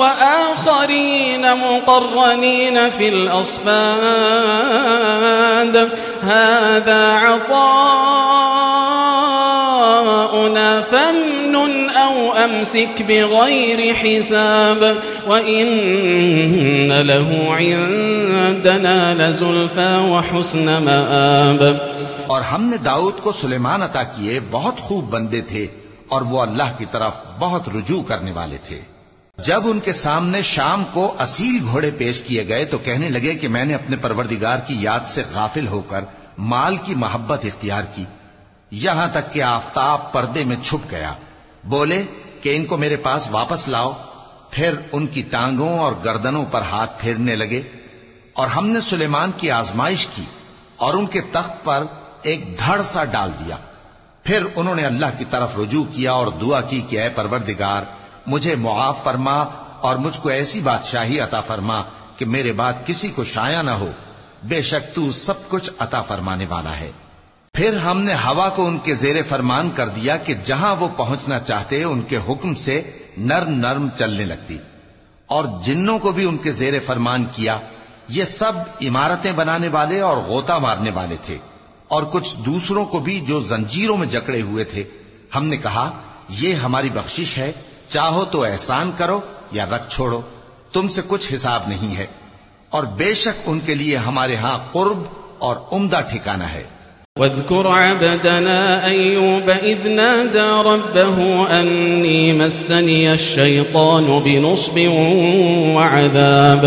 وآخرين مقرنين في الأصفاد هذا عطاؤنا فمن أو أمسك بغير حساب. وإن له عندنا لزلفى وحسن مآب. اور ہم نے داؤد کو سلیمان عطا کیے بہت خوب بندے تھے اور وہ اللہ کی طرف بہت رجوع کرنے والے تھے۔ جب ان کے سامنے شام کو اصیل گھوڑے پیش کیے گئے تو کہنے لگے کہ میں نے اپنے پروردگار کی یاد سے غافل ہو کر مال کی محبت اختیار کی۔ یہاں تک کہ آفتاب پردے میں چھپ گیا۔ بولے کہ ان کو میرے پاس واپس لاؤ۔ پھر ان کی ٹانگوں اور گردنوں پر ہاتھ پھیرنے لگے اور ہم نے سلیمان کی آزمائش کی اور ان کے تخت پر ایک دھڑ سا ڈال دیا۔ پھر انہوں نے اللہ کی طرف رجوع کیا اور دعا کی کہ اے پروردگار مجھے معاف فرما اور مجھ کو ایسی بادشاہی عطا فرما کہ میرے بعد کسی کو شایا نہ ہو۔ بے شک تو سب کچھ عطا فرمانے والا ہے۔ پھر ہم نے ہوا کو ان کے زیر فرمان کر دیا کہ جہاں وہ پہنچنا چاہتے ان کے حکم سے نرم نرم چلنے لگتی۔ اور جنوں کو بھی ان کے زیر فرمان کیا۔ یہ سب عمارتیں بنانے والے اور غوطہ مارنے والے تھے۔ اور کچھ دوسروں کو بھی جو زنجیروں میں جکڑے ہوئے تھے۔ ہم نے کہا، یہ ہماری بخشش ہے۔ چاہو تو احسان کرو یا رکھ چھوڑو، تم سے کچھ حساب نہیں ہے۔ اور بے شک ان کے لیے ہمارے ہاں قرب اور عمدہ ٹھکانہ ہے۔ واذكر عبدنا أيوب إذ نادى ربه أني مسني الشيطان بنصب وعذاب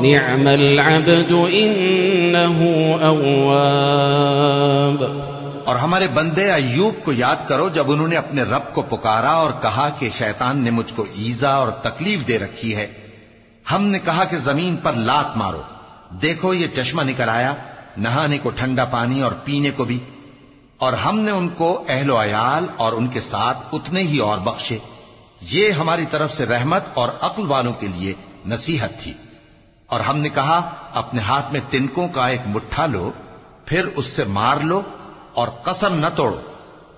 نعم العبد إنه أواب. اور ہمارے بندے ایوب کو یاد کرو جب انہوں نے اپنے رب کو پکارا اور کہا کہ شیطان نے مجھ کو ایزا اور تکلیف دے رکھی ہے۔ ہم نے کہا کہ زمین پر لات مارو۔ دیکھو یہ چشمہ نکل آیا، نہانے کو ٹھنڈا پانی اور پینے کو بھی۔ اور ہم نے ان کو اہل و عیال اور ان کے ساتھ اتنے ہی اور بخشے۔ یہ ہماری طرف سے رحمت اور عقل والوں کے لیے نصیحت تھی۔ اور ہم نے کہا، اپنے ہاتھ میں تنکوں کا ایک مٹھا لو، پھر اس سے مار لو اور قسم نہ توڑو۔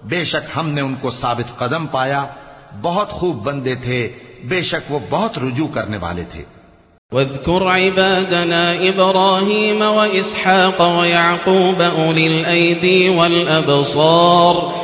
بے شک ہم نے ان کو ثابت قدم پایا۔ بہت خوب بندے تھے، بے شک وہ بہت رجوع کرنے والے تھے۔ واذكر عبادنا إبراهيم وإسحاق ويعقوب أولي الأيدي والأبصار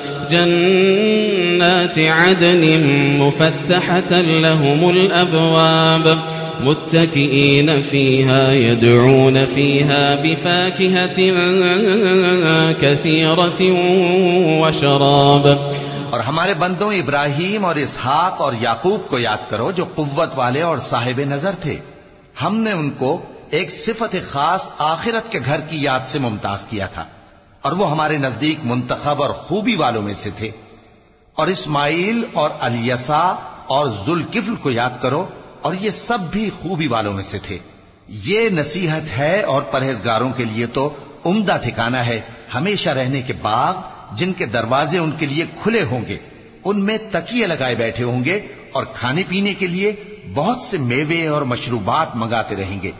جنات عدن مفتحة لهم الأبواب متكئين فيها، يدعون فيها بفاكهة كثيرة وشراب. اور ہمارے بندوں ابراہیم اور اسحاق اور یعقوب کو یاد کرو جو قوت والے اور صاحب نظر تھے۔ ہم نے ان کو ایک صفت خاص آخرت کے گھر کی یاد سے ممتاز کیا تھا۔ اور وہ ہمارے نزدیک منتخب اور خوبی والوں میں سے تھے۔ اور اسماعیل اور الیسا اور ذوالکفل کو یاد کرو، اور یہ سب بھی خوبی والوں میں سے تھے۔ یہ نصیحت ہے اور پرہیزگاروں کے لیے تو عمدہ ٹھکانہ ہے۔ ہمیشہ رہنے کے باغ، جن کے دروازے ان کے لیے کھلے ہوں گے، ان میں تکیے لگائے بیٹھے ہوں گے اور کھانے پینے کے لیے بہت سے میوے اور مشروبات منگاتے رہیں گے۔